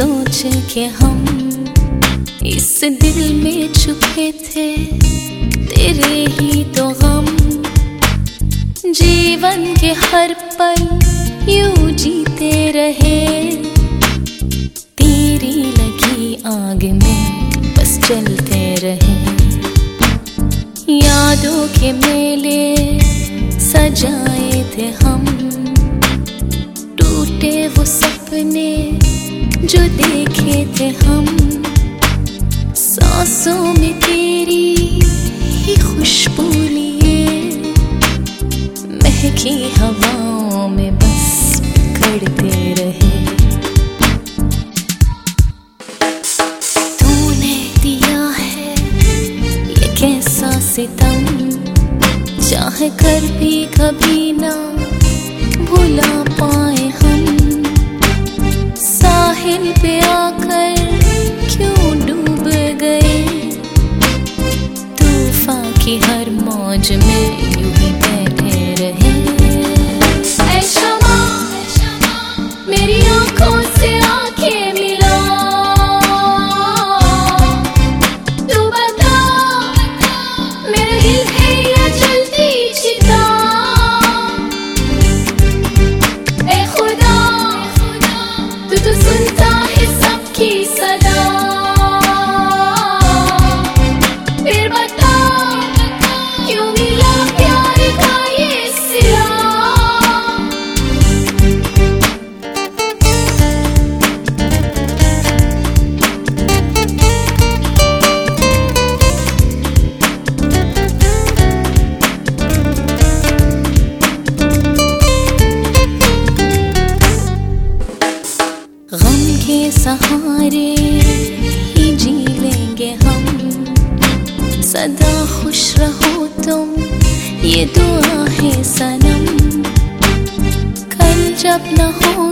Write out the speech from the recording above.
सोच के हम इस दिल में छुपे थे, तेरे ही तो हम। जीवन के हर पल यूँ जीते रहे। तेरी लगी आग में बस चलते रहे। यादों के मेले सजाए थे हम। टूटे वो सपने देखे थे हम। सांसों में तेरी ही खुशबू लिए। महकी हवाओं में बस करते रहे। तूने दिया है ये कैसा सितम? चाह कर भी कभी ना सहारे ही जी लेंगे हम। सदा खुश रहो तुम, ये दुआ है सनम। कल जब न हो